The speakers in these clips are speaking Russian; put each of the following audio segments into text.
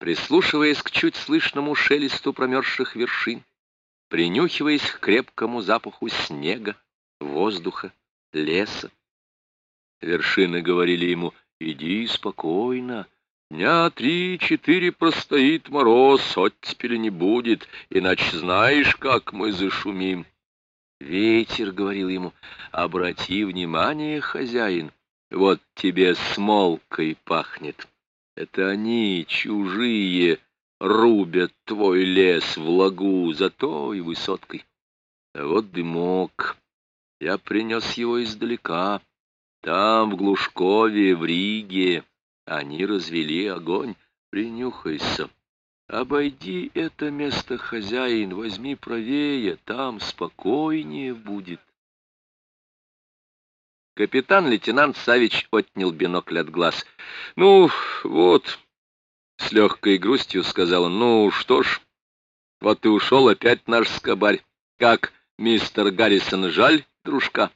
прислушиваясь к чуть слышному шелесту промерзших вершин, принюхиваясь к крепкому запаху снега, воздуха, леса. Вершины говорили ему «Иди спокойно, дня три-четыре простоит мороз, оттепели не будет, иначе знаешь, как мы зашумим». Ветер говорил ему «Обрати внимание, хозяин, вот тебе смолкой пахнет». Это они, чужие, рубят твой лес в лагу за той высоткой. А вот дымок. Я принес его издалека. Там, в Глушкове, в Риге, они развели огонь. Принюхайся. Обойди это место, хозяин, возьми правее, там спокойнее будет. Капитан-лейтенант Савич отнял бинокль от глаз. «Ну, вот», — с легкой грустью сказал он, — «ну что ж, вот и ушел опять наш скобарь. Как, мистер Гаррисон, жаль, дружка?»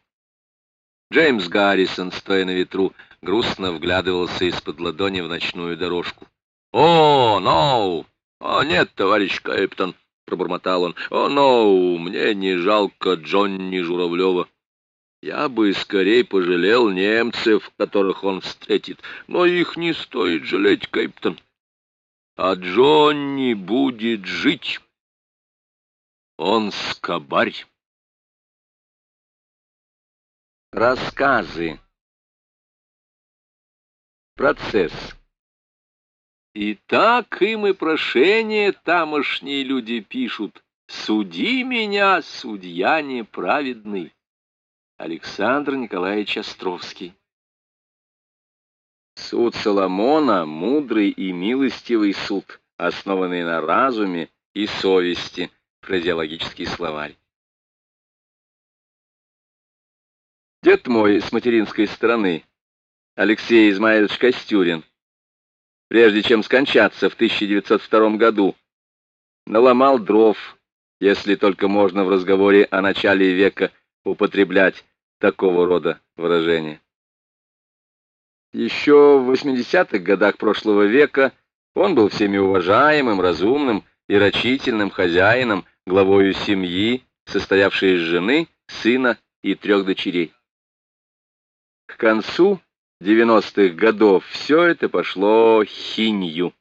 Джеймс Гаррисон, стоя на ветру, грустно вглядывался из-под ладони в ночную дорожку. «О, ноу! О, нет, товарищ капитан!» — пробормотал он. «О, ноу! Мне не жалко Джонни Журавлева. Я бы скорее пожалел немцев, которых он встретит, но их не стоит жалеть, Кейптон. А Джонни будет жить. Он скобарь. Рассказы. Процесс. И так им и прошение тамошние люди пишут. Суди меня, судья неправедный. Александр Николаевич Островский. Суд Соломона — мудрый и милостивый суд, основанный на разуме и совести, фразеологический словарь. Дед мой с материнской стороны, Алексей Измаилович Костюрин, прежде чем скончаться в 1902 году, наломал дров, если только можно в разговоре о начале века употреблять такого рода выражения. Еще в 80-х годах прошлого века он был всеми уважаемым, разумным и рачительным хозяином, главою семьи, состоявшей из жены, сына и трех дочерей. К концу 90-х годов все это пошло хинью.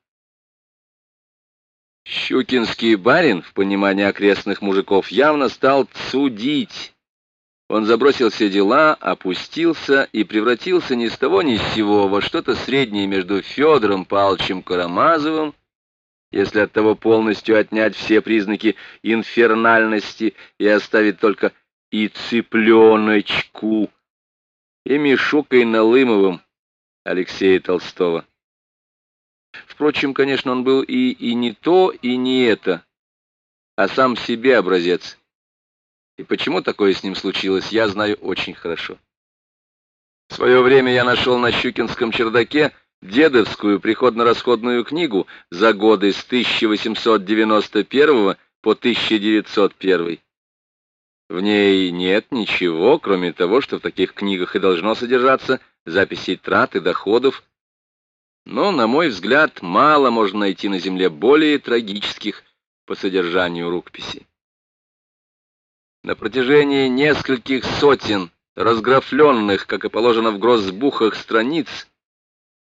Щукинский барин, в понимании окрестных мужиков, явно стал судить он забросил все дела, опустился и превратился ни с того ни с сего во что-то среднее между Федором Павловичем Карамазовым, если от того полностью отнять все признаки инфернальности и оставить только и цыпленочку, и Мишукой Налымовым Алексея Толстого. Впрочем, конечно, он был и, и не то, и не это, а сам себе образец. И почему такое с ним случилось, я знаю очень хорошо. В свое время я нашел на Щукинском чердаке дедовскую приходно-расходную книгу за годы с 1891 по 1901. В ней нет ничего, кроме того, что в таких книгах и должно содержаться записи трат и доходов. Но, на мой взгляд, мало можно найти на Земле более трагических по содержанию рукописей. На протяжении нескольких сотен разграфленных, как и положено в грозбухах, страниц,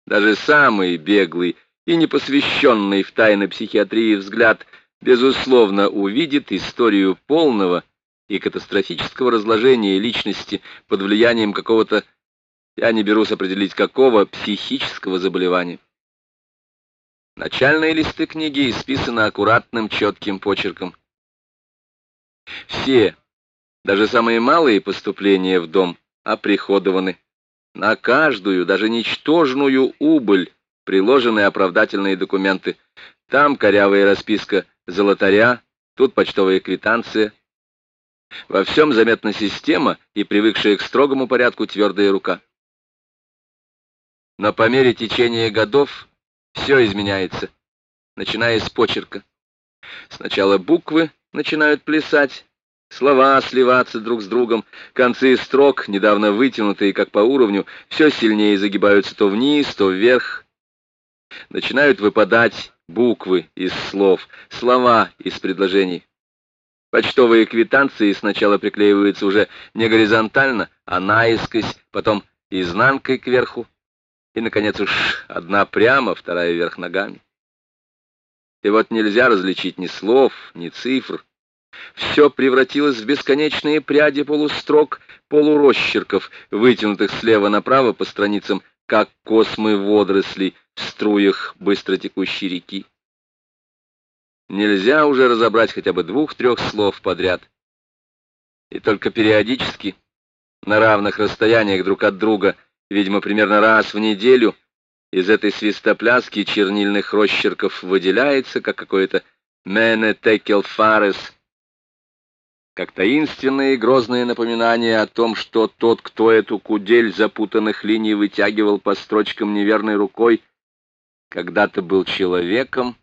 даже самый беглый и непосвященный в тайны психиатрии взгляд, безусловно, увидит историю полного и катастрофического разложения личности под влиянием какого-то, я не берусь определить какого, психического заболевания. Начальные листы книги исписаны аккуратным четким почерком. Все, даже самые малые поступления в дом оприходованы. На каждую, даже ничтожную убыль приложены оправдательные документы. Там корявая расписка золотаря, тут почтовая квитанция. Во всем заметна система и привыкшая к строгому порядку твердая рука. Но по мере течения годов все изменяется, начиная с почерка. Сначала буквы, начинают плясать, слова сливаться друг с другом, концы строк, недавно вытянутые как по уровню, все сильнее загибаются то вниз, то вверх. Начинают выпадать буквы из слов, слова из предложений. Почтовые квитанции сначала приклеиваются уже не горизонтально, а наискось, потом изнанкой кверху, и, наконец, уж одна прямо, вторая вверх ногами. И вот нельзя различить ни слов, ни цифр. Все превратилось в бесконечные пряди полустрок, полуросчерков, вытянутых слева направо по страницам, как космы водорослей в струях быстротекущей реки. Нельзя уже разобрать хотя бы двух-трех слов подряд. И только периодически, на равных расстояниях друг от друга, видимо, примерно раз в неделю, из этой свистопляски чернильных росчерков выделяется, как какое-то «мене текел фарес», как таинственное и грозное напоминание о том, что тот, кто эту кудель запутанных линий вытягивал по строчкам неверной рукой, когда-то был человеком,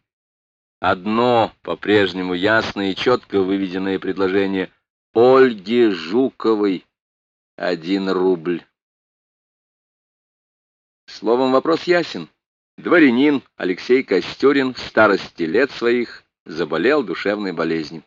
одно по-прежнему ясное и четко выведенное предложение Ольги Жуковой — один рубль. Словом, вопрос ясен. Дворянин Алексей Костюрин в старости лет своих заболел душевной болезнью.